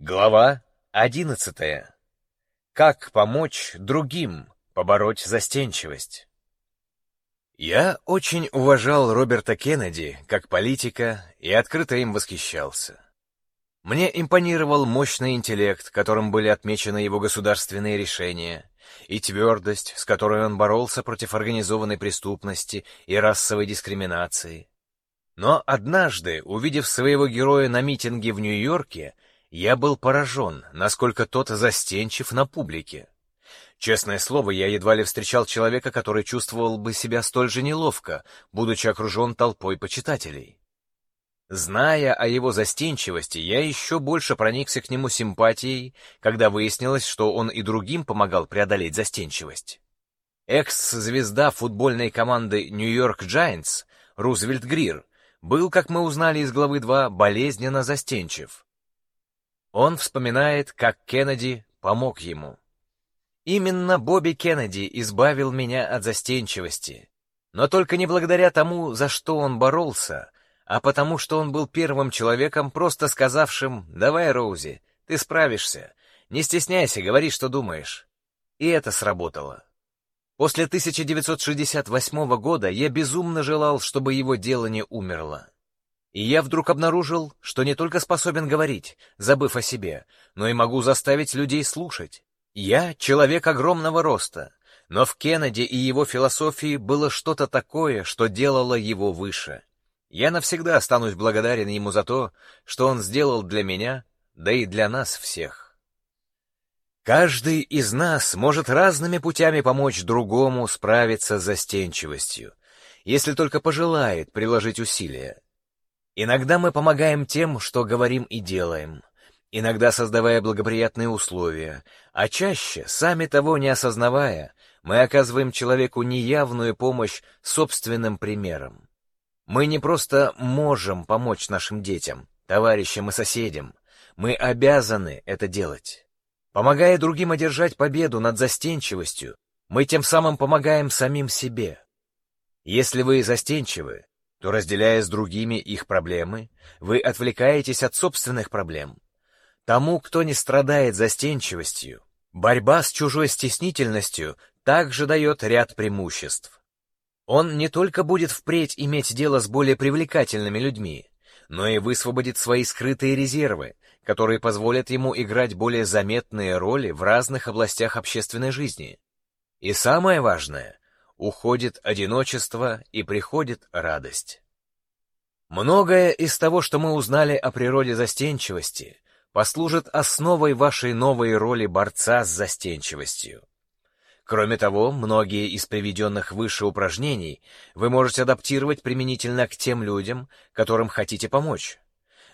Глава одиннадцатая. Как помочь другим побороть застенчивость? Я очень уважал Роберта Кеннеди как политика и открыто им восхищался. Мне импонировал мощный интеллект, которым были отмечены его государственные решения, и твердость, с которой он боролся против организованной преступности и расовой дискриминации. Но однажды, увидев своего героя на митинге в Нью-Йорке, я был поражен, насколько тот застенчив на публике. Честное слово, я едва ли встречал человека, который чувствовал бы себя столь же неловко, будучи окружен толпой почитателей. Зная о его застенчивости, я еще больше проникся к нему симпатией, когда выяснилось, что он и другим помогал преодолеть застенчивость. Экс-звезда футбольной команды Нью-Йорк Giants Рузвельт Грир был, как мы узнали из главы 2, болезненно застенчив. Он вспоминает, как Кеннеди помог ему. Именно Бобби Кеннеди избавил меня от застенчивости, но только не благодаря тому, за что он боролся, а потому что он был первым человеком, просто сказавшим «Давай, Роузи, ты справишься, не стесняйся, говори, что думаешь». И это сработало. После 1968 года я безумно желал, чтобы его дело не умерло. И я вдруг обнаружил, что не только способен говорить, забыв о себе, но и могу заставить людей слушать. Я человек огромного роста, но в Кеннеди и его философии было что-то такое, что делало его выше. Я навсегда останусь благодарен ему за то, что он сделал для меня, да и для нас всех. Каждый из нас может разными путями помочь другому справиться с застенчивостью, если только пожелает приложить усилия. Иногда мы помогаем тем, что говорим и делаем, иногда создавая благоприятные условия, а чаще, сами того не осознавая, мы оказываем человеку неявную помощь собственным примером. Мы не просто можем помочь нашим детям, товарищам и соседям, мы обязаны это делать. Помогая другим одержать победу над застенчивостью, мы тем самым помогаем самим себе. Если вы застенчивы, то, разделяя с другими их проблемы, вы отвлекаетесь от собственных проблем. Тому, кто не страдает застенчивостью, борьба с чужой стеснительностью также дает ряд преимуществ. Он не только будет впредь иметь дело с более привлекательными людьми, но и высвободит свои скрытые резервы, которые позволят ему играть более заметные роли в разных областях общественной жизни. И самое важное, уходит одиночество и приходит радость. Многое из того, что мы узнали о природе застенчивости, послужит основой вашей новой роли борца с застенчивостью. Кроме того, многие из приведенных выше упражнений вы можете адаптировать применительно к тем людям, которым хотите помочь.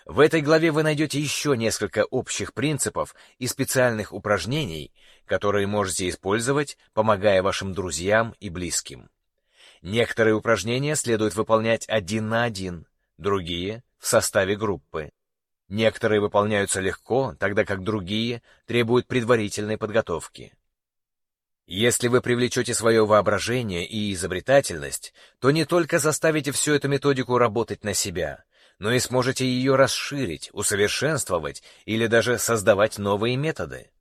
В этой главе вы найдете еще несколько общих принципов и специальных упражнений, которые можете использовать, помогая вашим друзьям и близким. Некоторые упражнения следует выполнять один на один, другие — в составе группы. Некоторые выполняются легко, тогда как другие требуют предварительной подготовки. Если вы привлечете свое воображение и изобретательность, то не только заставите всю эту методику работать на себя — но и сможете ее расширить, усовершенствовать или даже создавать новые методы.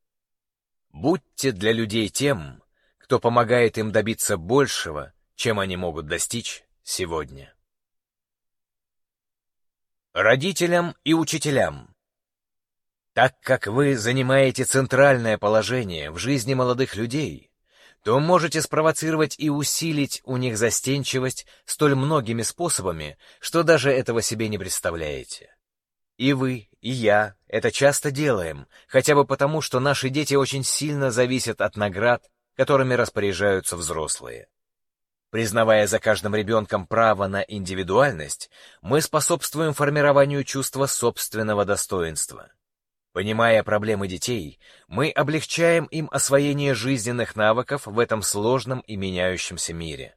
Будьте для людей тем, кто помогает им добиться большего, чем они могут достичь сегодня. Родителям и учителям Так как вы занимаете центральное положение в жизни молодых людей, то можете спровоцировать и усилить у них застенчивость столь многими способами, что даже этого себе не представляете. И вы, и я это часто делаем, хотя бы потому, что наши дети очень сильно зависят от наград, которыми распоряжаются взрослые. Признавая за каждым ребенком право на индивидуальность, мы способствуем формированию чувства собственного достоинства. Понимая проблемы детей, мы облегчаем им освоение жизненных навыков в этом сложном и меняющемся мире.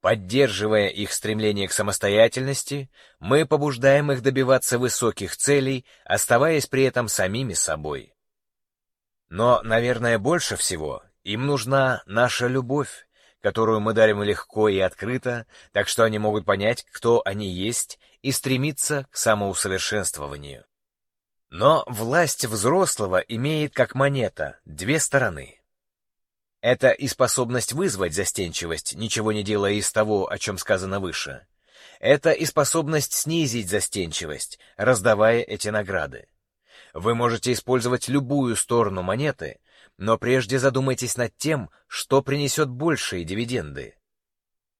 Поддерживая их стремление к самостоятельности, мы побуждаем их добиваться высоких целей, оставаясь при этом самими собой. Но, наверное, больше всего им нужна наша любовь, которую мы дарим легко и открыто, так что они могут понять, кто они есть, и стремиться к самоусовершенствованию. Но власть взрослого имеет как монета две стороны. Это и способность вызвать застенчивость, ничего не делая из того, о чем сказано выше. Это и способность снизить застенчивость, раздавая эти награды. Вы можете использовать любую сторону монеты, но прежде задумайтесь над тем, что принесет большие дивиденды.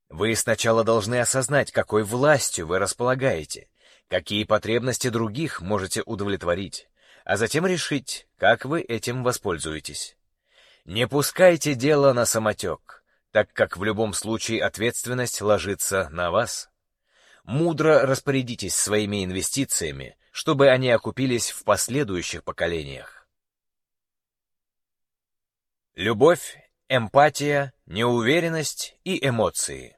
Вы сначала должны осознать, какой властью вы располагаете, какие потребности других можете удовлетворить, а затем решить, как вы этим воспользуетесь. Не пускайте дело на самотек, так как в любом случае ответственность ложится на вас. Мудро распорядитесь своими инвестициями, чтобы они окупились в последующих поколениях. Любовь, эмпатия, неуверенность и эмоции.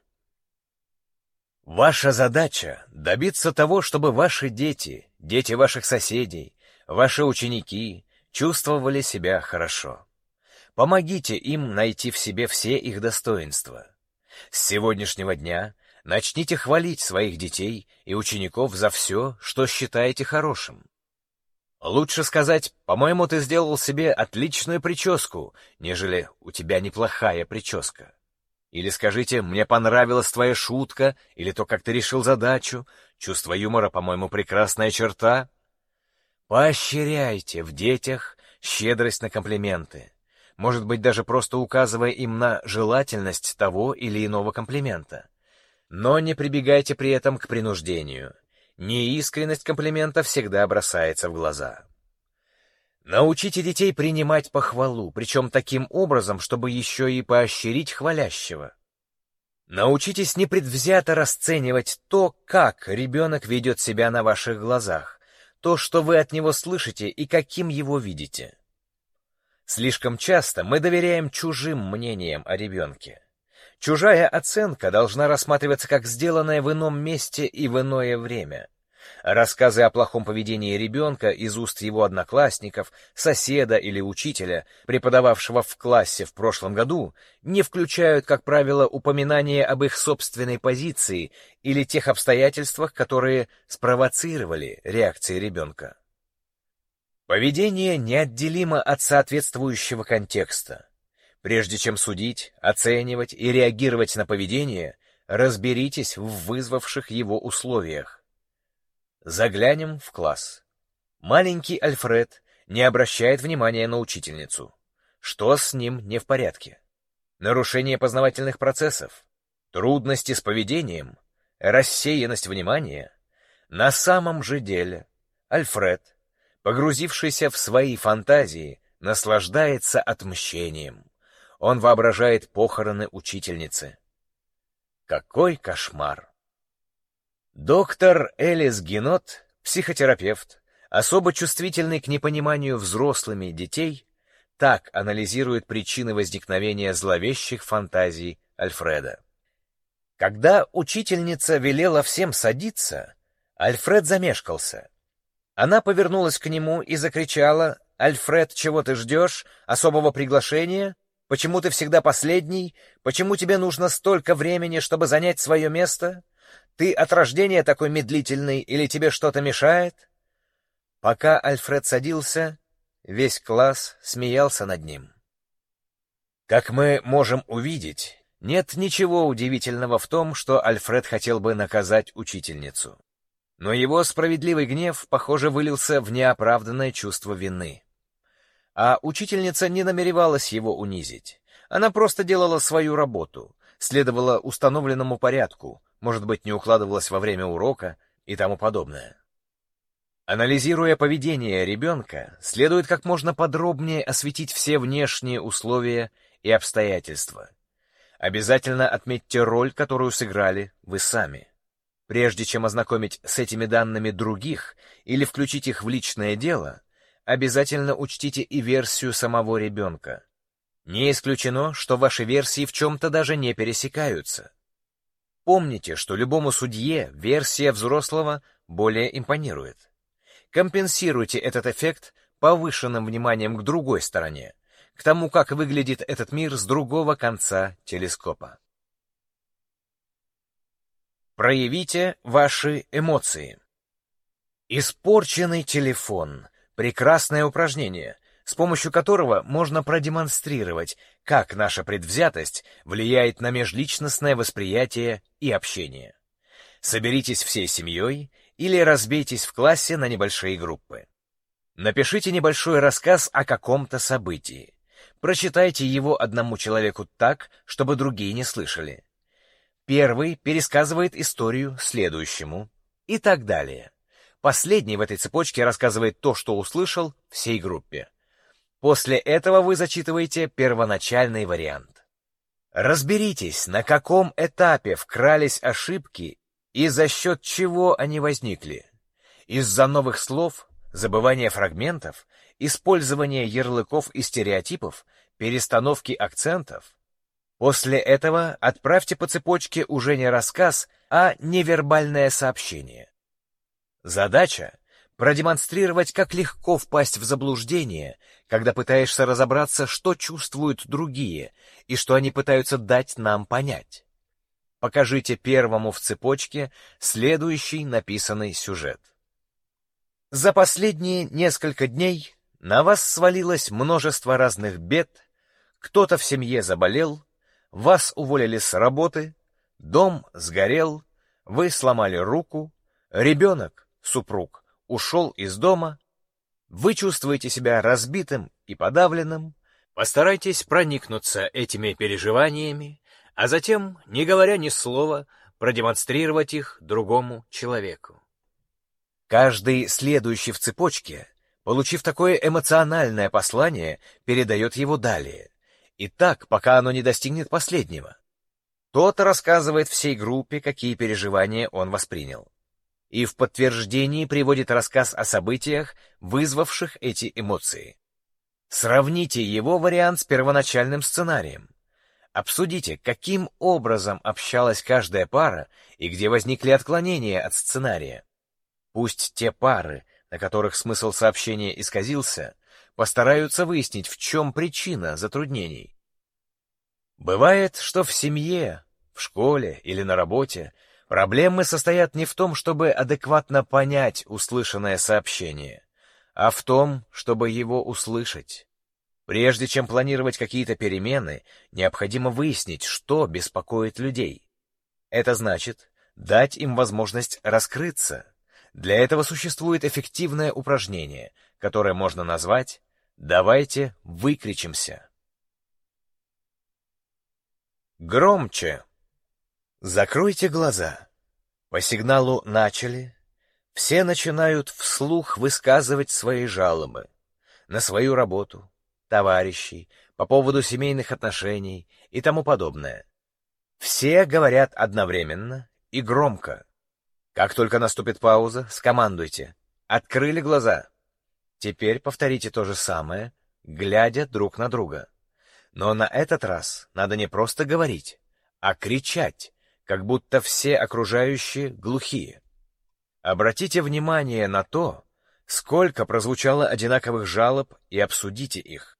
Ваша задача — добиться того, чтобы ваши дети, дети ваших соседей, ваши ученики чувствовали себя хорошо. Помогите им найти в себе все их достоинства. С сегодняшнего дня начните хвалить своих детей и учеников за все, что считаете хорошим. Лучше сказать, по-моему, ты сделал себе отличную прическу, нежели у тебя неплохая прическа. Или скажите, мне понравилась твоя шутка, или то, как ты решил задачу. Чувство юмора, по-моему, прекрасная черта. Поощряйте в детях щедрость на комплименты может быть даже просто указывая им на желательность того или иного комплимента. Но не прибегайте при этом к принуждению. Неискренность комплимента всегда бросается в глаза. Научите детей принимать похвалу, причем таким образом, чтобы еще и поощрить хвалящего. Научитесь непредвзято расценивать то, как ребенок ведет себя на ваших глазах, то, что вы от него слышите и каким его видите. Слишком часто мы доверяем чужим мнениям о ребенке. Чужая оценка должна рассматриваться как сделанная в ином месте и в иное время. Рассказы о плохом поведении ребенка из уст его одноклассников, соседа или учителя, преподававшего в классе в прошлом году, не включают, как правило, упоминания об их собственной позиции или тех обстоятельствах, которые спровоцировали реакции ребенка. Поведение неотделимо от соответствующего контекста. Прежде чем судить, оценивать и реагировать на поведение, разберитесь в вызвавших его условиях. Заглянем в класс. Маленький Альфред не обращает внимания на учительницу. Что с ним не в порядке? Нарушение познавательных процессов, трудности с поведением, рассеянность внимания. На самом же деле Альфред Погрузившийся в свои фантазии, наслаждается отмщением. Он воображает похороны учительницы. Какой кошмар! Доктор Элис Генот, психотерапевт, особо чувствительный к непониманию взрослыми детей, так анализирует причины возникновения зловещих фантазий Альфреда. Когда учительница велела всем садиться, Альфред замешкался — она повернулась к нему и закричала, «Альфред, чего ты ждешь? Особого приглашения? Почему ты всегда последний? Почему тебе нужно столько времени, чтобы занять свое место? Ты от рождения такой медлительный или тебе что-то мешает?» Пока Альфред садился, весь класс смеялся над ним. Как мы можем увидеть, нет ничего удивительного в том, что Альфред хотел бы наказать учительницу. Но его справедливый гнев, похоже, вылился в неоправданное чувство вины. А учительница не намеревалась его унизить. Она просто делала свою работу, следовала установленному порядку, может быть, не укладывалась во время урока и тому подобное. Анализируя поведение ребенка, следует как можно подробнее осветить все внешние условия и обстоятельства. Обязательно отметьте роль, которую сыграли вы сами. Прежде чем ознакомить с этими данными других или включить их в личное дело, обязательно учтите и версию самого ребенка. Не исключено, что ваши версии в чем-то даже не пересекаются. Помните, что любому судье версия взрослого более импонирует. Компенсируйте этот эффект повышенным вниманием к другой стороне, к тому, как выглядит этот мир с другого конца телескопа. Проявите ваши эмоции. Испорченный телефон, прекрасное упражнение, с помощью которого можно продемонстрировать, как наша предвзятость влияет на межличностное восприятие и общение. Соберитесь всей семьей или разбейтесь в классе на небольшие группы. Напишите небольшой рассказ о каком-то событии. Прочитайте его одному человеку так, чтобы другие не слышали. Первый пересказывает историю следующему и так далее. Последний в этой цепочке рассказывает то, что услышал, всей группе. После этого вы зачитываете первоначальный вариант. Разберитесь, на каком этапе вкрались ошибки и за счет чего они возникли. Из-за новых слов, забывания фрагментов, использования ярлыков и стереотипов, перестановки акцентов. После этого отправьте по цепочке уже не рассказ, а невербальное сообщение. Задача — продемонстрировать, как легко впасть в заблуждение, когда пытаешься разобраться, что чувствуют другие и что они пытаются дать нам понять. Покажите первому в цепочке следующий написанный сюжет. За последние несколько дней на вас свалилось множество разных бед, кто-то в семье заболел, вас уволили с работы, дом сгорел, вы сломали руку, ребенок супруг ушел из дома, вы чувствуете себя разбитым и подавленным, постарайтесь проникнуться этими переживаниями, а затем, не говоря ни слова, продемонстрировать их другому человеку. Каждый следующий в цепочке, получив такое эмоциональное послание, передает его далее, и так, пока оно не достигнет последнего. Тот рассказывает всей группе, какие переживания он воспринял и в подтверждении приводит рассказ о событиях, вызвавших эти эмоции. Сравните его вариант с первоначальным сценарием. Обсудите, каким образом общалась каждая пара и где возникли отклонения от сценария. Пусть те пары, на которых смысл сообщения исказился, постараются выяснить, в чем причина затруднений. Бывает, что в семье, в школе или на работе Проблемы состоят не в том, чтобы адекватно понять услышанное сообщение, а в том, чтобы его услышать. Прежде чем планировать какие-то перемены, необходимо выяснить, что беспокоит людей. Это значит дать им возможность раскрыться. Для этого существует эффективное упражнение, которое можно назвать «давайте выкричимся». Громче. Закройте глаза. По сигналу «начали» все начинают вслух высказывать свои жалобы на свою работу, товарищей, по поводу семейных отношений и тому подобное. Все говорят одновременно и громко. Как только наступит пауза, скомандуйте. Открыли глаза. Теперь повторите то же самое, глядя друг на друга. Но на этот раз надо не просто говорить, а кричать как будто все окружающие глухие. Обратите внимание на то, сколько прозвучало одинаковых жалоб и обсудите их.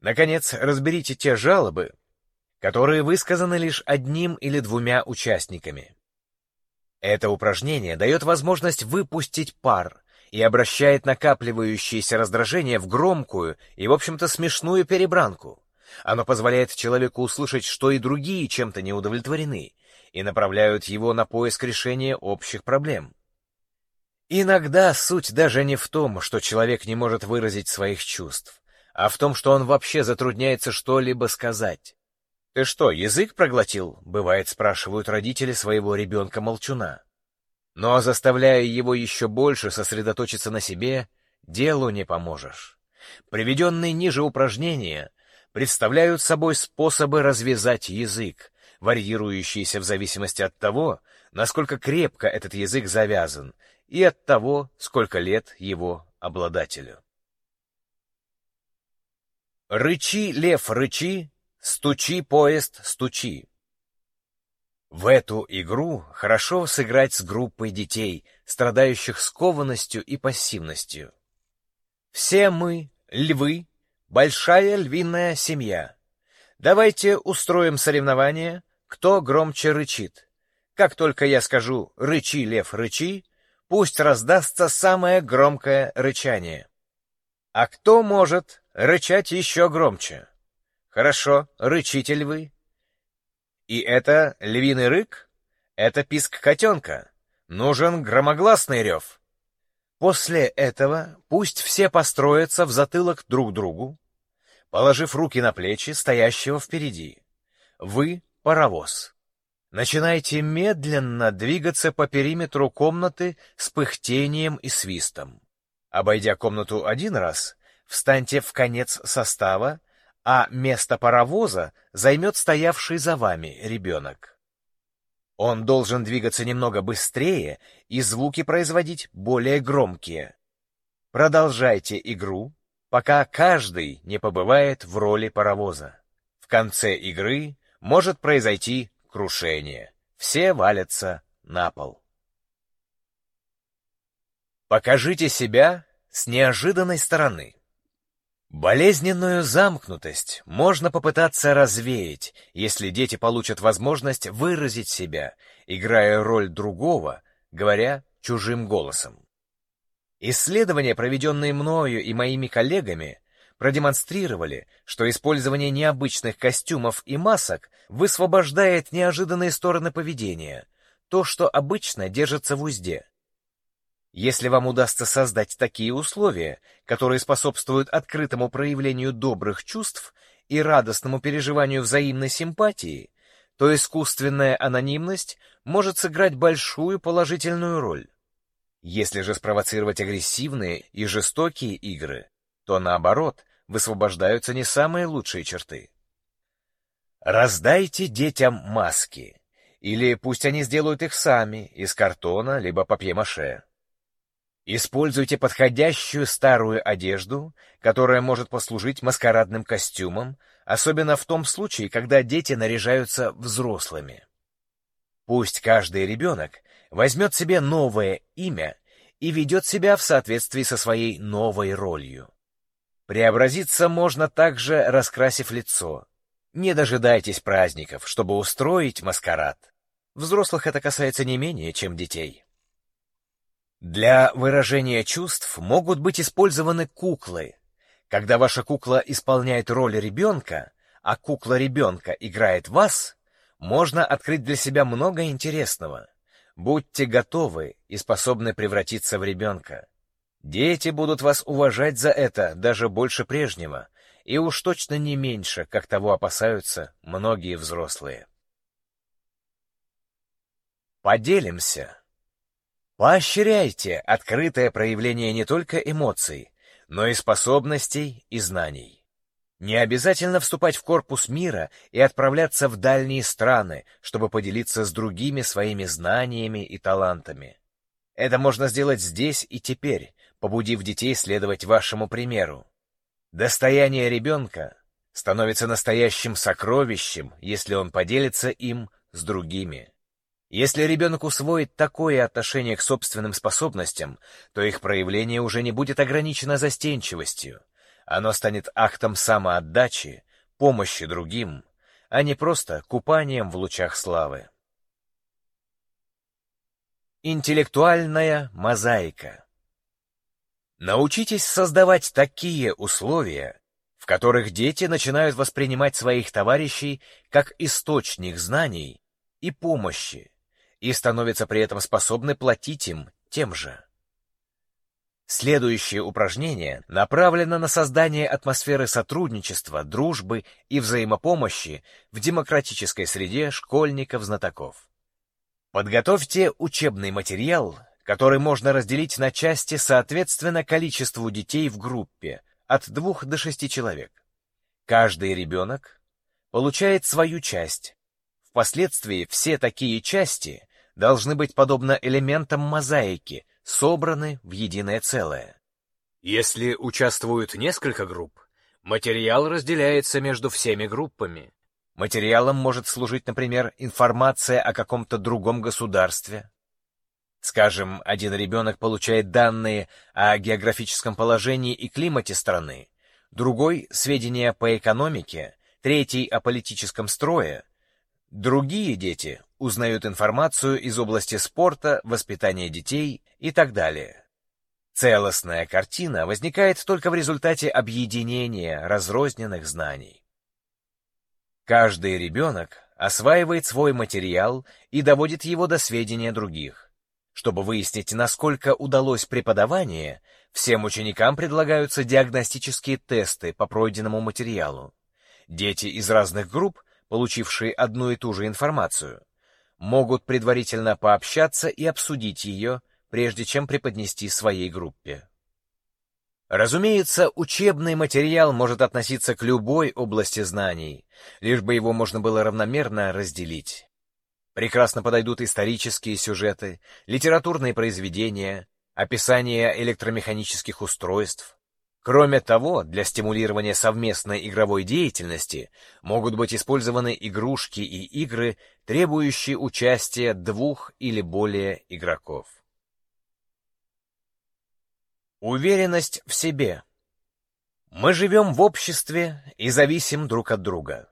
Наконец, разберите те жалобы, которые высказаны лишь одним или двумя участниками. Это упражнение дает возможность выпустить пар и обращает накапливающееся раздражение в громкую и, в общем-то, смешную перебранку. Оно позволяет человеку услышать, что и другие чем-то не удовлетворены, и направляют его на поиск решения общих проблем. Иногда суть даже не в том, что человек не может выразить своих чувств, а в том, что он вообще затрудняется что-либо сказать. «Ты что, язык проглотил?» — бывает спрашивают родители своего ребенка-молчуна. Но заставляя его еще больше сосредоточиться на себе, делу не поможешь. Приведенные ниже упражнения представляют собой способы развязать язык, варьирующиеся в зависимости от того, насколько крепко этот язык завязан, и от того, сколько лет его обладателю. Рычи, лев, рычи, стучи, поезд, стучи. В эту игру хорошо сыграть с группой детей, страдающих скованностью и пассивностью. Все мы, львы, большая львиная семья. Давайте устроим соревнование, кто громче рычит. Как только я скажу «рычи, лев, рычи», пусть раздастся самое громкое рычание. А кто может рычать еще громче? Хорошо, рычите львы. И это львиный рык? Это писк котенка. Нужен громогласный рев. После этого пусть все построятся в затылок друг другу, положив руки на плечи стоящего впереди. Вы — паровоз. Начинайте медленно двигаться по периметру комнаты с пыхтением и свистом. Обойдя комнату один раз, встаньте в конец состава, а место паровоза займет стоявший за вами ребенок. Он должен двигаться немного быстрее и звуки производить более громкие. Продолжайте игру, пока каждый не побывает в роли паровоза. В конце игры может произойти крушение. Все валятся на пол. Покажите себя с неожиданной стороны. Болезненную замкнутость можно попытаться развеять, если дети получат возможность выразить себя, играя роль другого, говоря чужим голосом. Исследования, проведенные мною и моими коллегами, продемонстрировали, что использование необычных костюмов и масок высвобождает неожиданные стороны поведения, то, что обычно держится в узде. Если вам удастся создать такие условия, которые способствуют открытому проявлению добрых чувств и радостному переживанию взаимной симпатии, то искусственная анонимность может сыграть большую положительную роль. Если же спровоцировать агрессивные и жестокие игры, то наоборот, высвобождаются не самые лучшие черты. Раздайте детям маски, или пусть они сделают их сами, из картона либо папье-маше. Используйте подходящую старую одежду, которая может послужить маскарадным костюмом, особенно в том случае, когда дети наряжаются взрослыми. Пусть каждый ребенок возьмет себе новое имя и ведет себя в соответствии со своей новой ролью. Преобразиться можно также, раскрасив лицо. Не дожидайтесь праздников, чтобы устроить маскарад. Взрослых это касается не менее, чем детей. Для выражения чувств могут быть использованы куклы. Когда ваша кукла исполняет роль ребенка, а кукла ребенка играет вас, можно открыть для себя много интересного. Будьте готовы и способны превратиться в ребенка. Дети будут вас уважать за это даже больше прежнего, и уж точно не меньше, как того опасаются многие взрослые. Поделимся. Поощряйте открытое проявление не только эмоций, но и способностей и знаний. Не обязательно вступать в корпус мира и отправляться в дальние страны, чтобы поделиться с другими своими знаниями и талантами. Это можно сделать здесь и теперь, побудив детей следовать вашему примеру. Достояние ребенка становится настоящим сокровищем, если он поделится им с другими. Если ребенок усвоит такое отношение к собственным способностям, то их проявление уже не будет ограничено застенчивостью. Оно станет актом самоотдачи, помощи другим, а не просто купанием в лучах славы. Интеллектуальная мозаика Научитесь создавать такие условия, в которых дети начинают воспринимать своих товарищей как источник знаний и помощи, и становятся при этом способны платить им тем же. Следующее упражнение направлено на создание атмосферы сотрудничества, дружбы и взаимопомощи в демократической среде школьников-знатоков. Подготовьте учебный материал, который можно разделить на части соответственно количеству детей в группе от двух до шести человек. Каждый ребенок получает свою часть. Впоследствии все такие части должны быть подобно элементам мозаики, собраны в единое целое. Если участвуют несколько групп, материал разделяется между всеми группами. Материалом может служить, например, информация о каком-то другом государстве. Скажем, один ребенок получает данные о географическом положении и климате страны, другой — сведения по экономике, третий — о политическом строе, Другие дети узнают информацию из области спорта, воспитания детей и так далее. Целостная картина возникает только в результате объединения разрозненных знаний. Каждый ребенок осваивает свой материал и доводит его до сведения других. Чтобы выяснить, насколько удалось преподавание, всем ученикам предлагаются диагностические тесты по пройденному материалу. Дети из разных групп, получившие одну и ту же информацию, могут предварительно пообщаться и обсудить ее, прежде чем преподнести своей группе. Разумеется, учебный материал может относиться к любой области знаний, лишь бы его можно было равномерно разделить. Прекрасно подойдут исторические сюжеты, литературные произведения, описание электромеханических устройств. Кроме того, для стимулирования совместной игровой деятельности могут быть использованы игрушки и игры, требующие участия двух или более игроков. Уверенность в себе. Мы живем в обществе и зависим друг от друга.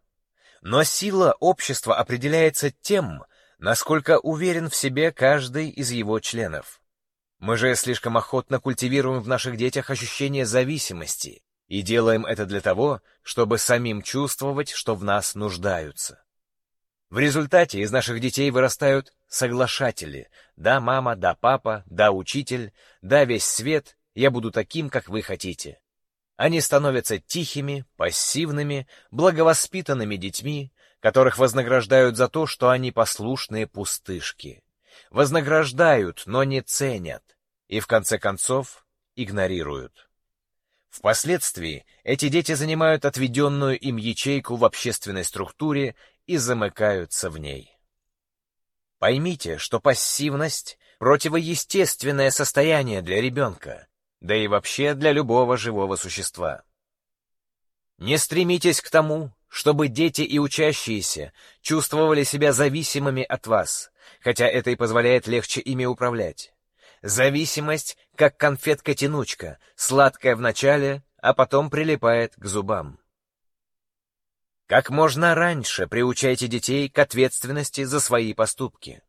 Но сила общества определяется тем, насколько уверен в себе каждый из его членов. Мы же слишком охотно культивируем в наших детях ощущение зависимости и делаем это для того, чтобы самим чувствовать, что в нас нуждаются. В результате из наших детей вырастают соглашатели. Да, мама, да, папа, да, учитель, да, весь свет, я буду таким, как вы хотите. Они становятся тихими, пассивными, благовоспитанными детьми, которых вознаграждают за то, что они послушные пустышки. Вознаграждают, но не ценят, и в конце концов игнорируют. Впоследствии эти дети занимают отведенную им ячейку в общественной структуре и замыкаются в ней. Поймите, что пассивность — противоестественное состояние для ребенка, да и вообще для любого живого существа. Не стремитесь к тому, чтобы дети и учащиеся чувствовали себя зависимыми от вас, хотя это и позволяет легче ими управлять. Зависимость, как конфетка-тянучка, сладкая в начале, а потом прилипает к зубам. Как можно раньше приучайте детей к ответственности за свои поступки.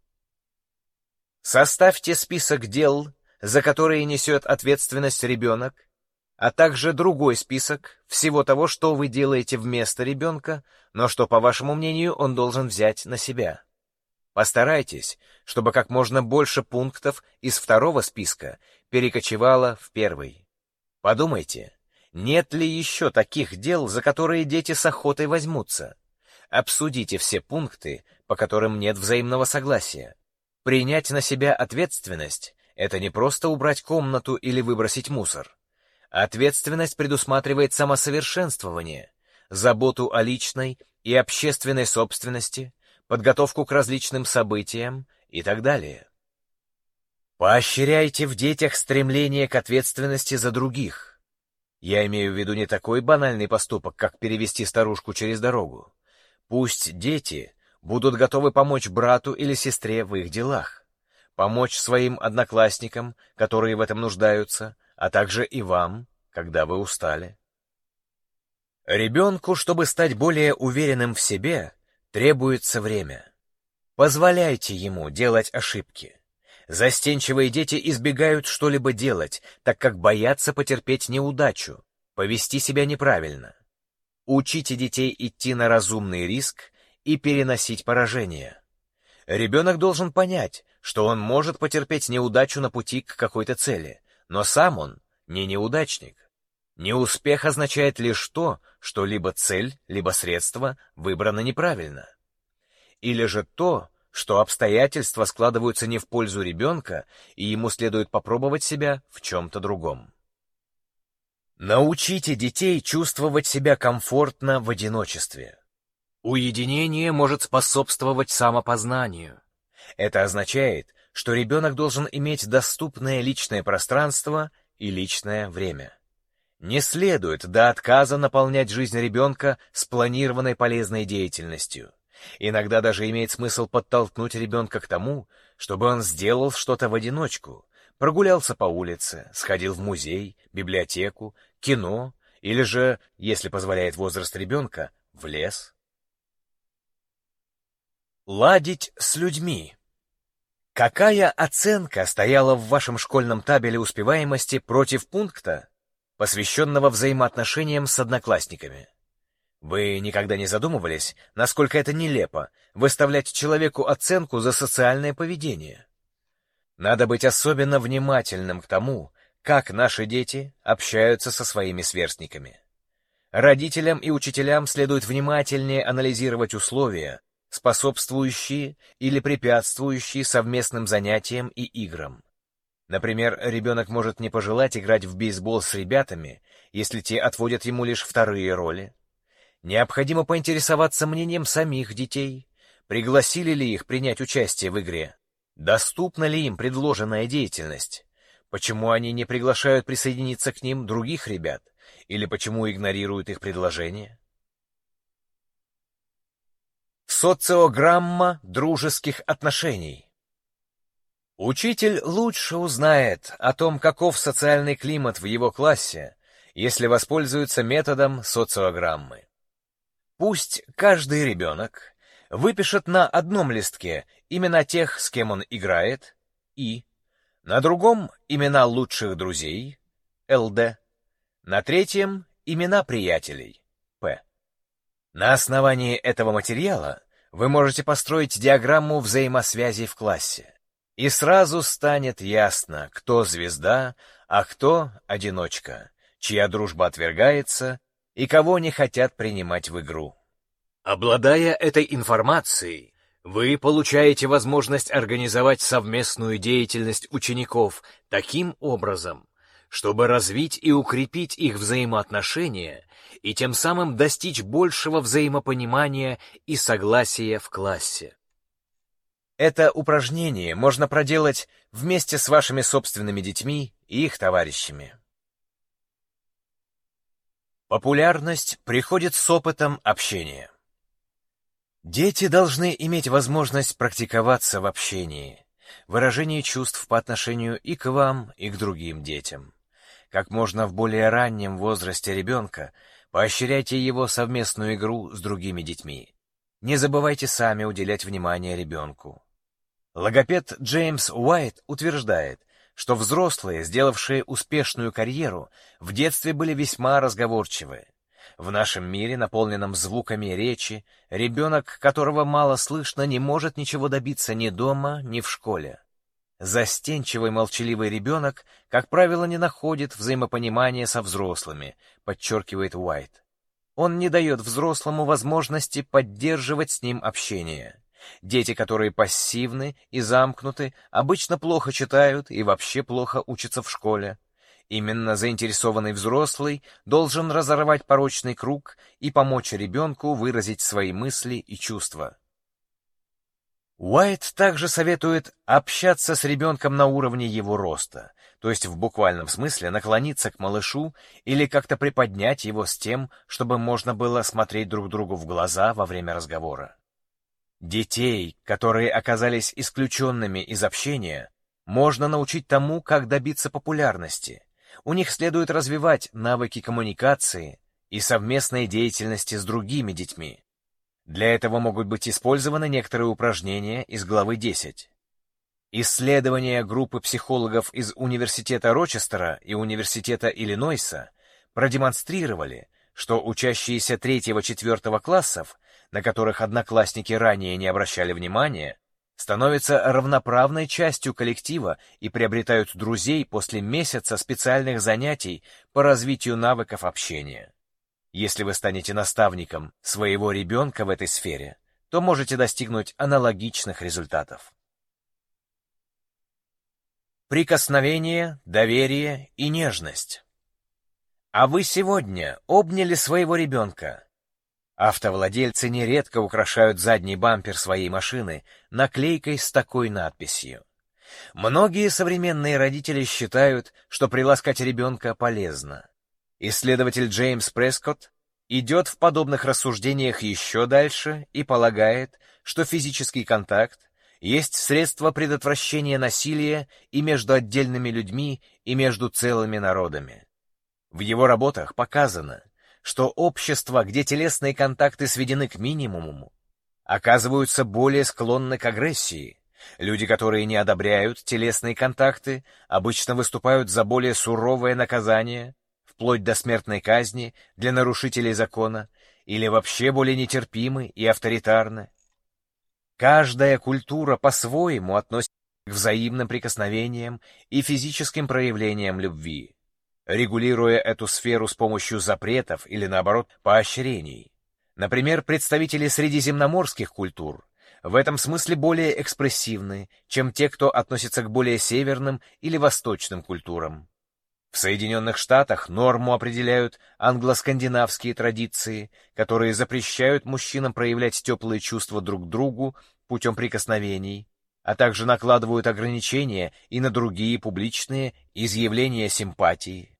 Составьте список дел, за которые несет ответственность ребенок, а также другой список всего того, что вы делаете вместо ребенка, но что, по вашему мнению, он должен взять на себя. Постарайтесь, чтобы как можно больше пунктов из второго списка перекочевало в первый. Подумайте, нет ли еще таких дел, за которые дети с охотой возьмутся? Обсудите все пункты, по которым нет взаимного согласия. Принять на себя ответственность это не просто убрать комнату или выбросить мусор. Ответственность предусматривает самосовершенствование, заботу о личной и общественной собственности, подготовку к различным событиям и так далее. Поощряйте в детях стремление к ответственности за других. Я имею в виду не такой банальный поступок, как перевести старушку через дорогу. Пусть дети будут готовы помочь брату или сестре в их делах помочь своим одноклассникам, которые в этом нуждаются, а также и вам, когда вы устали. Ребенку, чтобы стать более уверенным в себе, требуется время. Позволяйте ему делать ошибки. Застенчивые дети избегают что-либо делать, так как боятся потерпеть неудачу, повести себя неправильно. Учите детей идти на разумный риск и переносить поражение. Ребенок должен понять, что он может потерпеть неудачу на пути к какой-то цели, но сам он не неудачник. Неуспех означает лишь то, что либо цель, либо средство выбрано неправильно. Или же то, что обстоятельства складываются не в пользу ребенка, и ему следует попробовать себя в чем-то другом. Научите детей чувствовать себя комфортно в одиночестве. Уединение может способствовать самопознанию. Это означает, что ребенок должен иметь доступное личное пространство и личное время. Не следует до отказа наполнять жизнь ребенка спланированной полезной деятельностью. Иногда даже имеет смысл подтолкнуть ребенка к тому, чтобы он сделал что-то в одиночку, прогулялся по улице, сходил в музей, библиотеку, кино, или же, если позволяет возраст ребенка, в лес. Ладить с людьми. Какая оценка стояла в вашем школьном табеле успеваемости против пункта, посвященного взаимоотношениям с одноклассниками? Вы никогда не задумывались, насколько это нелепо выставлять человеку оценку за социальное поведение? Надо быть особенно внимательным к тому, как наши дети общаются со своими сверстниками. Родителям и учителям следует внимательнее анализировать условия, способствующие или препятствующие совместным занятиям и играм. Например, ребенок может не пожелать играть в бейсбол с ребятами, если те отводят ему лишь вторые роли. Необходимо поинтересоваться мнением самих детей, пригласили ли их принять участие в игре, доступна ли им предложенная деятельность, почему они не приглашают присоединиться к ним других ребят, или почему игнорируют их предложения. Социограмма дружеских отношений. Учитель лучше узнает о том, каков социальный климат в его классе, если воспользуется методом социограммы. Пусть каждый ребенок выпишет на одном листке имена тех, с кем он играет, и, на другом имена лучших друзей, ЛД, на третьем имена приятелей, П. На основании этого материала вы можете построить диаграмму взаимосвязей в классе. И сразу станет ясно, кто звезда, а кто одиночка, чья дружба отвергается и кого не хотят принимать в игру. Обладая этой информацией, вы получаете возможность организовать совместную деятельность учеников таким образом, чтобы развить и укрепить их взаимоотношения и тем самым достичь большего взаимопонимания и согласия в классе. Это упражнение можно проделать вместе с вашими собственными детьми и их товарищами. Популярность приходит с опытом общения. Дети должны иметь возможность практиковаться в общении, выражении чувств по отношению и к вам, и к другим детям. Как можно в более раннем возрасте ребенка Поощряйте его совместную игру с другими детьми. Не забывайте сами уделять внимание ребенку. Логопед Джеймс Уайт утверждает, что взрослые, сделавшие успешную карьеру, в детстве были весьма разговорчивы. В нашем мире, наполненном звуками речи, ребенок, которого мало слышно, не может ничего добиться ни дома, ни в школе. Застенчивый молчаливый ребенок, как правило, не находит взаимопонимания со взрослыми, подчеркивает Уайт. Он не дает взрослому возможности поддерживать с ним общение. Дети, которые пассивны и замкнуты, обычно плохо читают и вообще плохо учатся в школе. Именно заинтересованный взрослый должен разорвать порочный круг и помочь ребенку выразить свои мысли и чувства. Уайт также советует общаться с ребенком на уровне его роста, то есть в буквальном смысле наклониться к малышу или как-то приподнять его с тем, чтобы можно было смотреть друг другу в глаза во время разговора. Детей, которые оказались исключенными из общения, можно научить тому, как добиться популярности. У них следует развивать навыки коммуникации и совместной деятельности с другими детьми. Для этого могут быть использованы некоторые упражнения из главы 10. Исследования группы психологов из Университета Рочестера и Университета Иллинойса продемонстрировали, что учащиеся 3-4 классов, на которых одноклассники ранее не обращали внимания, становятся равноправной частью коллектива и приобретают друзей после месяца специальных занятий по развитию навыков общения. Если вы станете наставником своего ребенка в этой сфере, то можете достигнуть аналогичных результатов. Прикосновение, доверие и нежность. А вы сегодня обняли своего ребенка. Автовладельцы нередко украшают задний бампер своей машины наклейкой с такой надписью. Многие современные родители считают, что приласкать ребенка полезно. Исследователь Джеймс Прескотт идет в подобных рассуждениях еще дальше и полагает, что физический контакт есть средство предотвращения насилия и между отдельными людьми, и между целыми народами. В его работах показано, что общества, где телесные контакты сведены к минимуму, оказываются более склонны к агрессии, Люди, которые не одобряют телесные контакты, обычно выступают за более суровое наказание, вплоть до смертной казни для нарушителей закона, или вообще более нетерпимы и авторитарны. Каждая культура по-своему относится к взаимным прикосновениям и физическим проявлениям любви, регулируя эту сферу с помощью запретов или, наоборот, поощрений. Например, представители средиземноморских культур в этом смысле более экспрессивны, чем те, кто относится к более северным или восточным культурам. В Соединенных Штатах норму определяют англо-скандинавские традиции, которые запрещают мужчинам проявлять теплые чувства друг к другу путем прикосновений, а также накладывают ограничения и на другие публичные изъявления симпатии.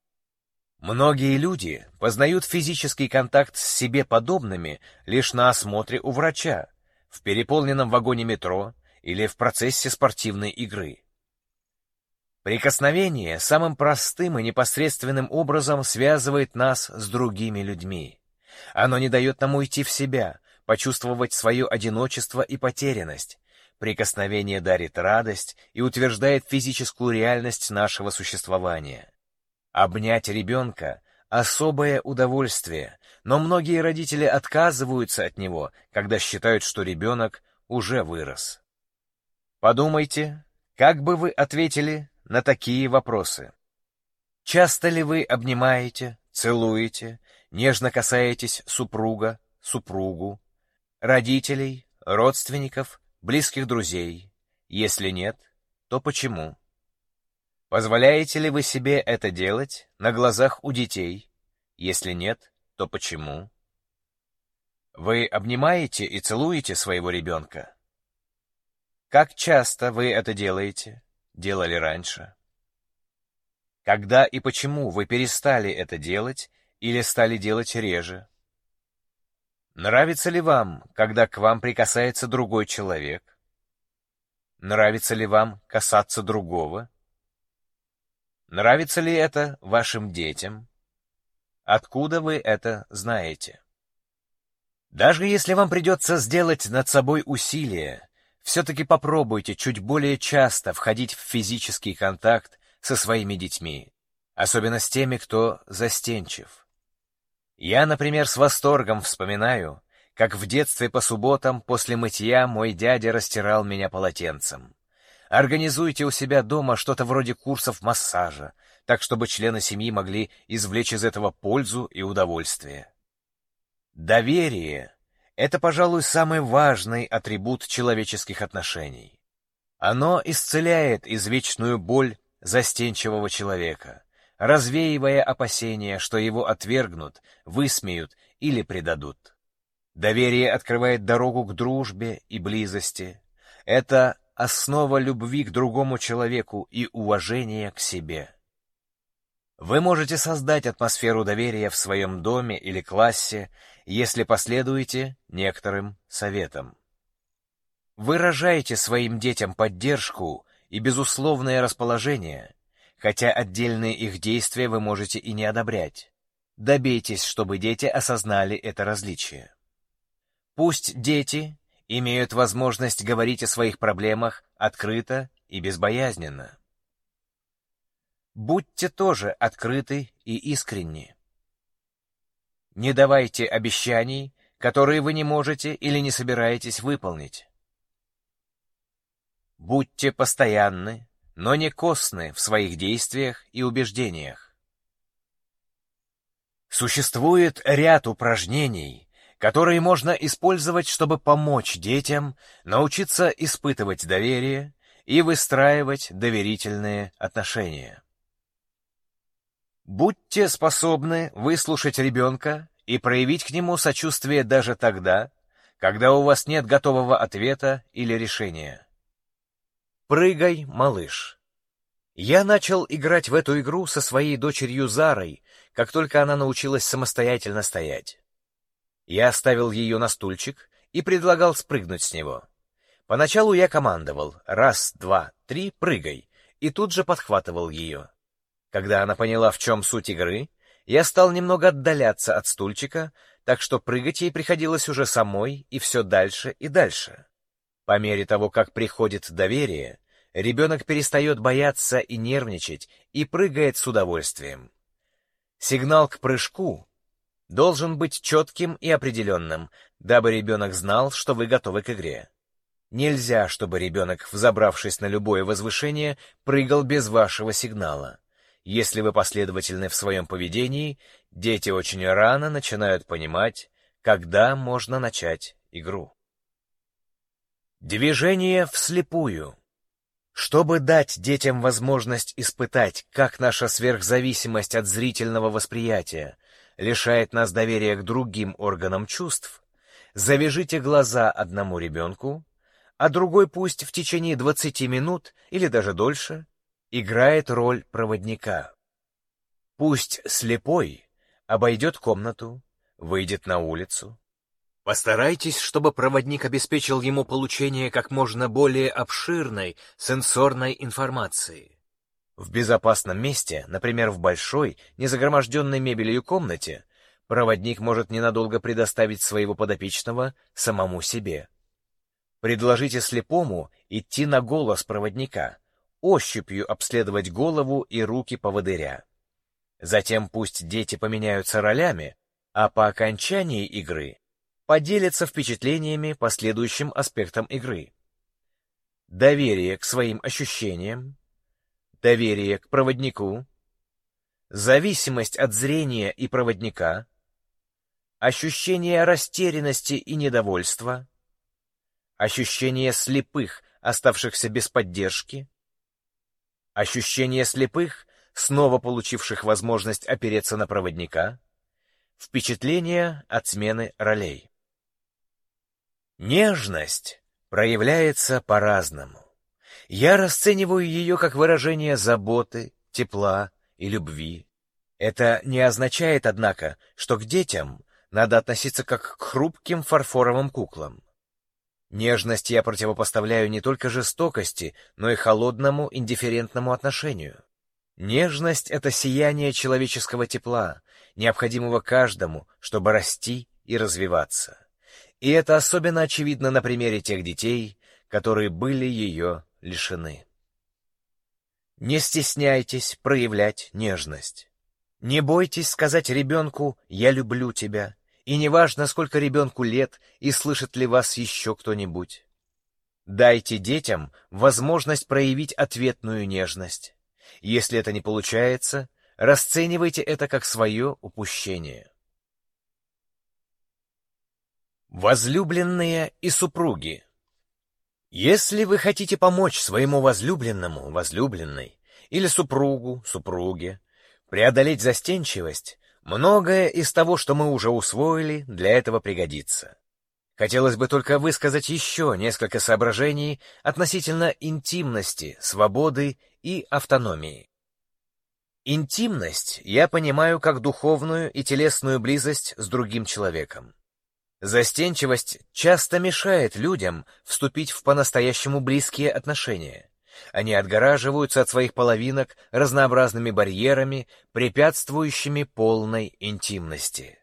Многие люди познают физический контакт с себе подобными лишь на осмотре у врача, в переполненном вагоне метро или в процессе спортивной игры. Прикосновение самым простым и непосредственным образом связывает нас с другими людьми. Оно не дает нам уйти в себя, почувствовать свое одиночество и потерянность. Прикосновение дарит радость и утверждает физическую реальность нашего существования. Обнять ребенка — особое удовольствие, но многие родители отказываются от него, когда считают, что ребенок уже вырос. Подумайте, как бы вы ответили на такие вопросы. Часто ли вы обнимаете, целуете, нежно касаетесь супруга, супругу, родителей, родственников, близких друзей? Если нет, то почему? Позволяете ли вы себе это делать на глазах у детей? Если нет, то почему? Вы обнимаете и целуете своего ребенка? Как часто вы это делаете? Делали раньше? Когда и почему вы перестали это делать или стали делать реже? Нравится ли вам, когда к вам прикасается другой человек? Нравится ли вам касаться другого? Нравится ли это вашим детям? Откуда вы это знаете? Даже если вам придется сделать над собой усилие, все-таки попробуйте чуть более часто входить в физический контакт со своими детьми, особенно с теми, кто застенчив. Я, например, с восторгом вспоминаю, как в детстве по субботам после мытья мой дядя растирал меня полотенцем. Организуйте у себя дома что-то вроде курсов массажа, так чтобы члены семьи могли извлечь из этого пользу и удовольствие. Доверие — это, пожалуй, самый важный атрибут человеческих отношений. Оно исцеляет извечную боль застенчивого человека, развеивая опасения, что его отвергнут, высмеют или предадут. Доверие открывает дорогу к дружбе и близости. Это основа любви к другому человеку и уважения к себе. Вы можете создать атмосферу доверия в своем доме или классе, если последуете некоторым советам. Выражайте своим детям поддержку и безусловное расположение, хотя отдельные их действия вы можете и не одобрять. Добейтесь, чтобы дети осознали это различие. Пусть дети имеют возможность говорить о своих проблемах открыто и безбоязненно. Будьте тоже открыты и искренни. Не давайте обещаний, которые вы не можете или не собираетесь выполнить. Будьте постоянны, но не косны в своих действиях и убеждениях. Существует ряд упражнений, которые можно использовать, чтобы помочь детям научиться испытывать доверие и выстраивать доверительные отношения. Будьте способны выслушать ребенка и проявить к нему сочувствие даже тогда, когда у вас нет готового ответа или решения. Прыгай, малыш. Я начал играть в эту игру со своей дочерью Зарой, как только она научилась самостоятельно стоять. Я оставил ее на стульчик и предлагал спрыгнуть с него. Поначалу я командовал «раз, два, три, прыгай», и тут же подхватывал ее. Когда она поняла, в чем суть игры, я стал немного отдаляться от стульчика, так что прыгать ей приходилось уже самой и все дальше и дальше. По мере того, как приходит доверие, ребенок перестает бояться и нервничать и прыгает с удовольствием. Сигнал к прыжку должен быть четким и определенным, дабы ребенок знал, что вы готовы к игре. Нельзя, чтобы ребенок, взобравшись на любое возвышение, прыгал без вашего сигнала. Если вы последовательны в своем поведении, дети очень рано начинают понимать, когда можно начать игру. Движение вслепую. Чтобы дать детям возможность испытать, как наша сверхзависимость от зрительного восприятия лишает нас доверия к другим органам чувств, завяжите глаза одному ребенку, а другой пусть в течение 20 минут или даже дольше играет роль проводника. Пусть слепой обойдет комнату, выйдет на улицу, Постарайтесь, чтобы проводник обеспечил ему получение как можно более обширной сенсорной информации. В безопасном месте, например, в большой, незагроможденной мебелью комнате, проводник может ненадолго предоставить своего подопечного самому себе. Предложите слепому идти на голос проводника, ощупью обследовать голову и руки поводыря. Затем пусть дети поменяются ролями, а по окончании игры поделятся впечатлениями по следующим аспектам игры. Доверие к своим ощущениям, доверие к проводнику, зависимость от зрения и проводника, ощущение растерянности и недовольства, ощущение слепых, оставшихся без поддержки, ощущение слепых, снова получивших возможность опереться на проводника, впечатление от смены ролей. Нежность проявляется по-разному. Я расцениваю ее как выражение заботы, тепла и любви. Это не означает, однако, что к детям надо относиться как к хрупким фарфоровым куклам. Нежность я противопоставляю не только жестокости, но и холодному, индифферентному отношению. Нежность — это сияние человеческого тепла, необходимого каждому, чтобы расти и развиваться. И это особенно очевидно на примере тех детей, которые были ее лишены. Не стесняйтесь проявлять нежность. Не бойтесь сказать ребенку «я люблю тебя», и неважно, сколько ребенку лет и слышит ли вас еще кто-нибудь. Дайте детям возможность проявить ответную нежность. Если это не получается, расценивайте это как свое упущение. Возлюбленные и супруги. Если вы хотите помочь своему возлюбленному, возлюбленной, или супругу, супруге, преодолеть застенчивость, многое из того, что мы уже усвоили, для этого пригодится. Хотелось бы только высказать еще несколько соображений относительно интимности, свободы и автономии. Интимность я понимаю как духовную и телесную близость с другим человеком. Застенчивость часто мешает людям вступить в по-настоящему близкие отношения. Они отгораживаются от своих половинок разнообразными барьерами, препятствующими полной интимности.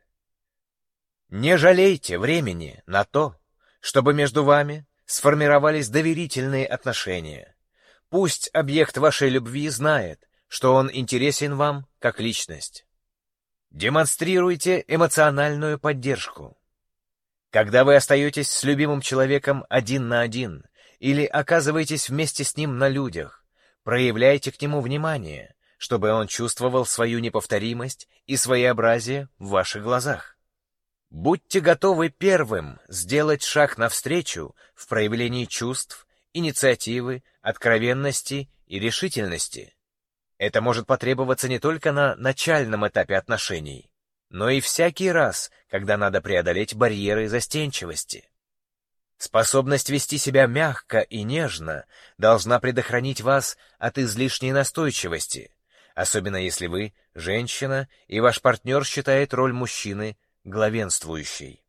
Не жалейте времени на то, чтобы между вами сформировались доверительные отношения. Пусть объект вашей любви знает, что он интересен вам как личность. Демонстрируйте эмоциональную поддержку. Когда вы остаетесь с любимым человеком один на один или оказываетесь вместе с ним на людях, проявляйте к нему внимание, чтобы он чувствовал свою неповторимость и своеобразие в ваших глазах. Будьте готовы первым сделать шаг навстречу в проявлении чувств, инициативы, откровенности и решительности. Это может потребоваться не только на начальном этапе отношений, но и всякий раз, когда надо преодолеть барьеры застенчивости. Способность вести себя мягко и нежно должна предохранить вас от излишней настойчивости, особенно если вы женщина и ваш партнер считает роль мужчины главенствующей.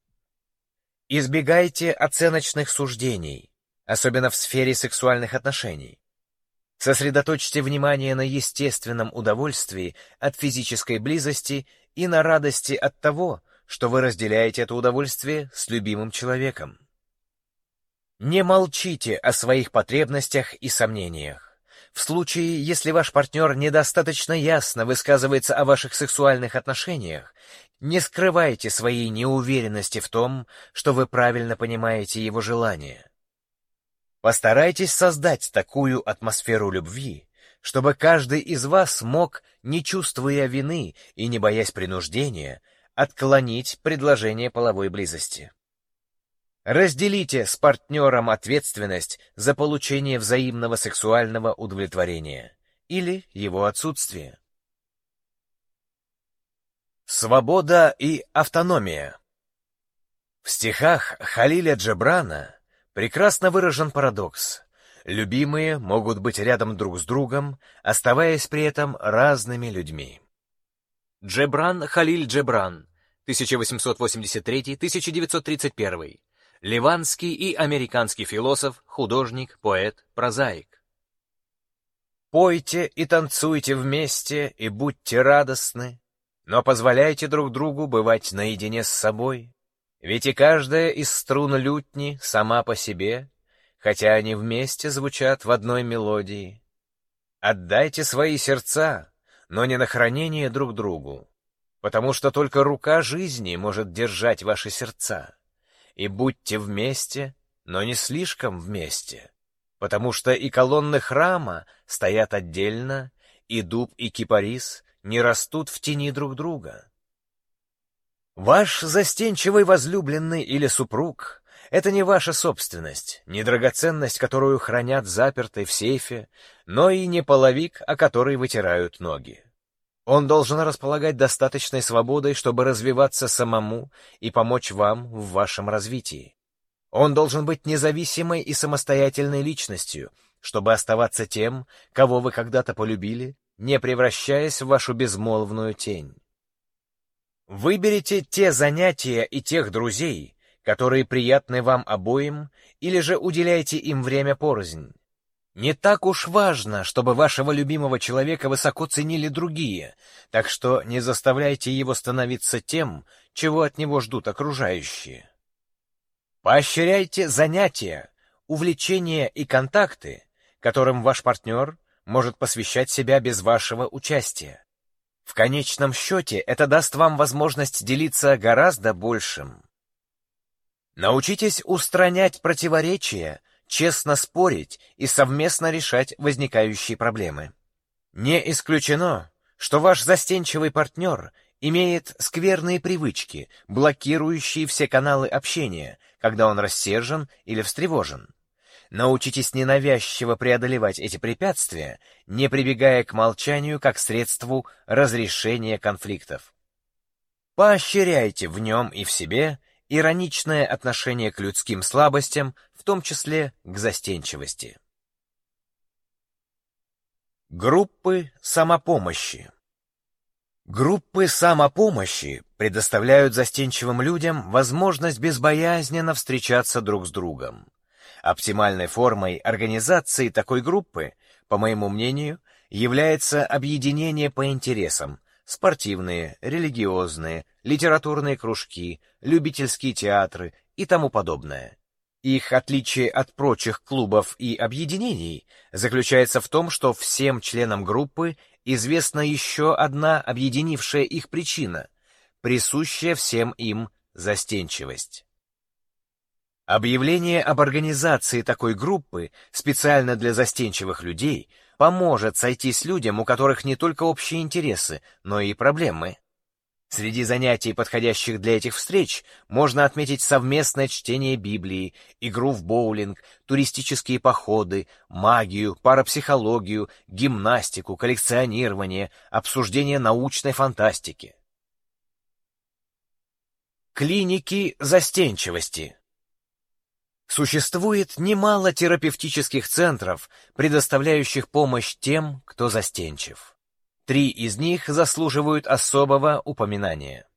Избегайте оценочных суждений, особенно в сфере сексуальных отношений. Сосредоточьте внимание на естественном удовольствии от физической близости и на радости от того, что вы разделяете это удовольствие с любимым человеком. Не молчите о своих потребностях и сомнениях. В случае, если ваш партнер недостаточно ясно высказывается о ваших сексуальных отношениях, не скрывайте своей неуверенности в том, что вы правильно понимаете его желания. Постарайтесь создать такую атмосферу любви, чтобы каждый из вас мог, не чувствуя вины и не боясь принуждения, отклонить предложение половой близости. Разделите с партнером ответственность за получение взаимного сексуального удовлетворения или его отсутствие. Свобода и автономия В стихах Халиля Джебрана прекрасно выражен парадокс. Любимые могут быть рядом друг с другом, оставаясь при этом разными людьми. Джебран Халиль Джебран, 1883-1931 ливанский и американский философ, художник, поэт, прозаик. Пойте и танцуйте вместе, и будьте радостны, но позволяйте друг другу бывать наедине с собой, ведь и каждая из струн лютни сама по себе, хотя они вместе звучат в одной мелодии. Отдайте свои сердца, но не на хранение друг другу, потому что только рука жизни может держать ваши сердца и будьте вместе, но не слишком вместе, потому что и колонны храма стоят отдельно, и дуб и кипарис не растут в тени друг друга. Ваш застенчивый возлюбленный или супруг — это не ваша собственность, не драгоценность, которую хранят запертой в сейфе, но и не половик, о который вытирают ноги. Он должен располагать достаточной свободой, чтобы развиваться самому и помочь вам в вашем развитии. Он должен быть независимой и самостоятельной личностью, чтобы оставаться тем, кого вы когда-то полюбили, не превращаясь в вашу безмолвную тень. Выберите те занятия и тех друзей, которые приятны вам обоим, или же уделяйте им время порознь. Не так уж важно, чтобы вашего любимого человека высоко ценили другие, так что не заставляйте его становиться тем, чего от него ждут окружающие. Поощряйте занятия, увлечения и контакты, которым ваш партнер может посвящать себя без вашего участия. В конечном счете это даст вам возможность делиться гораздо большим. Научитесь устранять противоречия, честно спорить и совместно решать возникающие проблемы. Не исключено, что ваш застенчивый партнер имеет скверные привычки, блокирующие все каналы общения, когда он рассержен или встревожен. Научитесь ненавязчиво преодолевать эти препятствия, не прибегая к молчанию как средству разрешения конфликтов. Поощряйте в нем и в себе ироничное отношение к людским слабостям, том числе к застенчивости. Группы самопомощи Группы самопомощи предоставляют застенчивым людям возможность безбоязненно встречаться друг с другом. Оптимальной формой организации такой группы, по моему мнению, является объединение по интересам, спортивные, религиозные, литературные кружки, любительские театры и тому подобное. Их отличие от прочих клубов и объединений заключается в том, что всем членам группы известна еще одна объединившая их причина, присущая всем им застенчивость. Объявление об организации такой группы специально для застенчивых людей – поможет сойтись людям, у которых не только общие интересы, но и проблемы. Среди занятий, подходящих для этих встреч, можно отметить совместное чтение Библии, игру в боулинг, туристические походы, магию, парапсихологию, гимнастику, коллекционирование, обсуждение научной фантастики. Клиники застенчивости Существует немало терапевтических центров, предоставляющих помощь тем, кто застенчив. Три из них заслуживают особого упоминания.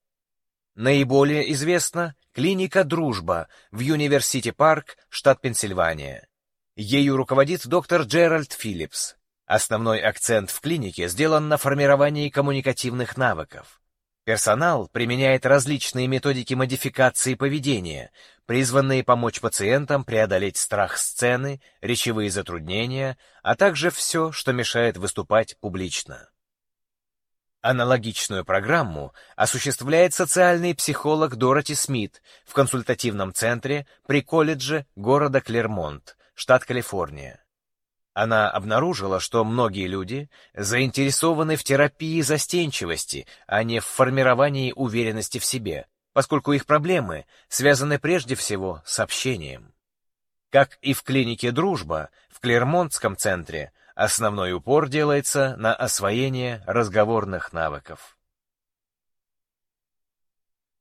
Наиболее известна клиника «Дружба» в Юниверсити-парк, штат Пенсильвания. Ею руководит доктор Джеральд Филлипс. Основной акцент в клинике сделан на формировании коммуникативных навыков. Персонал применяет различные методики модификации поведения, призванные помочь пациентам преодолеть страх сцены, речевые затруднения, а также все, что мешает выступать публично. Аналогичную программу осуществляет социальный психолог Дороти Смит в консультативном центре при колледже города Клермонт, штат Калифорния. Она обнаружила, что многие люди заинтересованы в терапии застенчивости, а не в формировании уверенности в себе, поскольку их проблемы связаны прежде всего с общением. Как и в клинике «Дружба», в Клермонтском центре Основной упор делается на освоение разговорных навыков.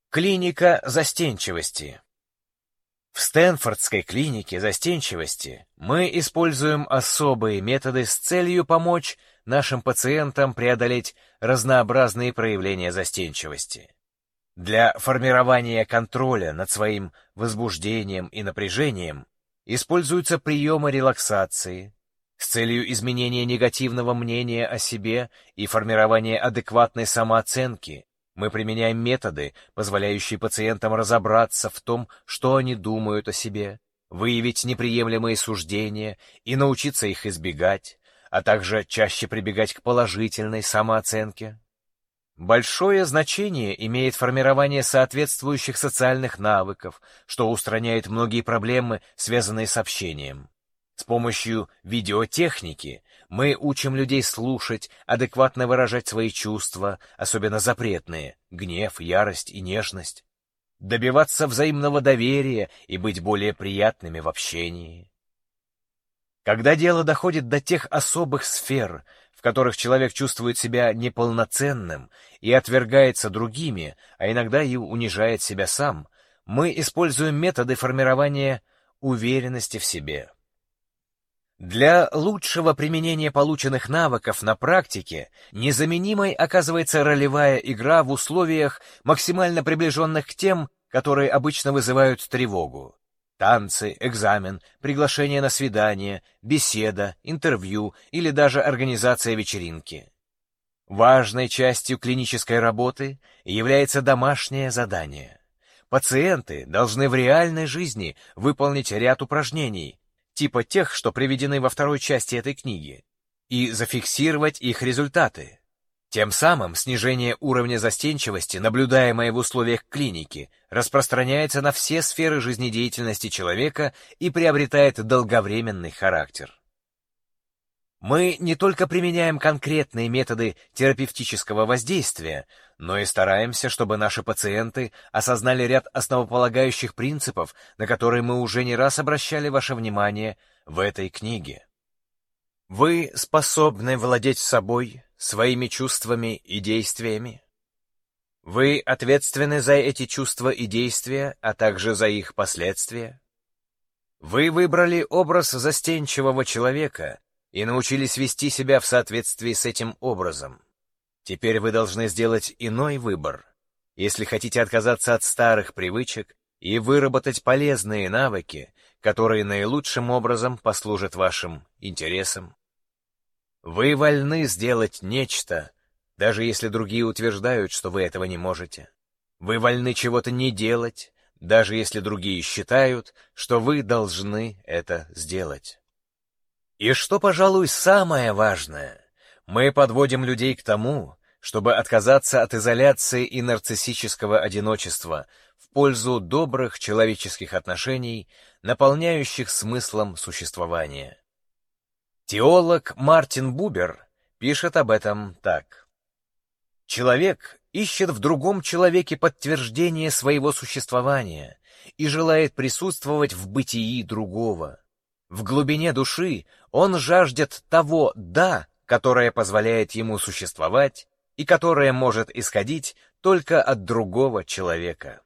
Клиника застенчивости. В Стэнфордской клинике застенчивости мы используем особые методы с целью помочь нашим пациентам преодолеть разнообразные проявления застенчивости. Для формирования контроля над своим возбуждением и напряжением используются приемы релаксации, с целью изменения негативного мнения о себе и формирования адекватной самооценки мы применяем методы, позволяющие пациентам разобраться в том, что они думают о себе, выявить неприемлемые суждения и научиться их избегать, а также чаще прибегать к положительной самооценке. Большое значение имеет формирование соответствующих социальных навыков, что устраняет многие проблемы, связанные с общением. С помощью видеотехники мы учим людей слушать, адекватно выражать свои чувства, особенно запретные — гнев, ярость и нежность, добиваться взаимного доверия и быть более приятными в общении. Когда дело доходит до тех особых сфер, в которых человек чувствует себя неполноценным и отвергается другими, а иногда и унижает себя сам, мы используем методы формирования уверенности в себе. Для лучшего применения полученных навыков на практике незаменимой оказывается ролевая игра в условиях, максимально приближенных к тем, которые обычно вызывают тревогу. Танцы, экзамен, приглашение на свидание, беседа, интервью или даже организация вечеринки. Важной частью клинической работы является домашнее задание. Пациенты должны в реальной жизни выполнить ряд упражнений, типа тех, что приведены во второй части этой книги, и зафиксировать их результаты. Тем самым снижение уровня застенчивости, наблюдаемое в условиях клиники, распространяется на все сферы жизнедеятельности человека и приобретает долговременный характер. Мы не только применяем конкретные методы терапевтического воздействия, но и стараемся, чтобы наши пациенты осознали ряд основополагающих принципов, на которые мы уже не раз обращали ваше внимание в этой книге. Вы способны владеть собой, своими чувствами и действиями. Вы ответственны за эти чувства и действия, а также за их последствия. Вы выбрали образ застенчивого человека, и научились вести себя в соответствии с этим образом. Теперь вы должны сделать иной выбор. Если хотите отказаться от старых привычек и выработать полезные навыки, которые наилучшим образом послужат вашим интересам. Вы вольны сделать нечто, даже если другие утверждают, что вы этого не можете. Вы вольны чего-то не делать, даже если другие считают, что вы должны это сделать. И что, пожалуй, самое важное, мы подводим людей к тому, чтобы отказаться от изоляции и нарциссического одиночества в пользу добрых человеческих отношений, наполняющих смыслом существования. Теолог Мартин Бубер пишет об этом так. Человек ищет в другом человеке подтверждение своего существования и желает присутствовать в бытии другого. В глубине души он жаждет того «да», которое позволяет ему существовать и которое может исходить только от другого человека.